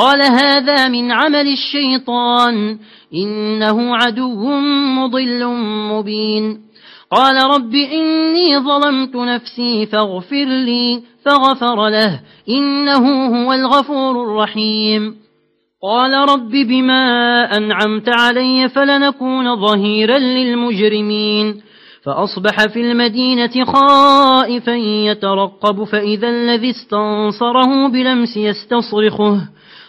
قال هذا من عمل الشيطان إنه عدو مضل مبين. قال رب إني ظلمت نفسي فاغفر لي فغفر له إنه هو الغفور الرحيم. قال رب بما أنعمت علي فلنكون ظهيرا للمجرمين. فأصبح في المدينة خائفا يترقب فإذا الذي استنصره بلمس يستصرخه.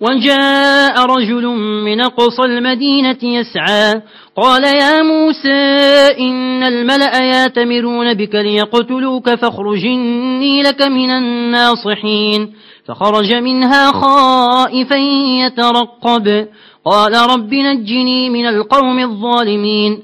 وجاء رجل من قصى المدينة يسعى. قال يا موسى إن الملأ ياتمرون بك ليقتلوك فاخرجني لك من الناصحين. فخرج منها خائفا يترقب. قال رب نجني من القوم الظالمين.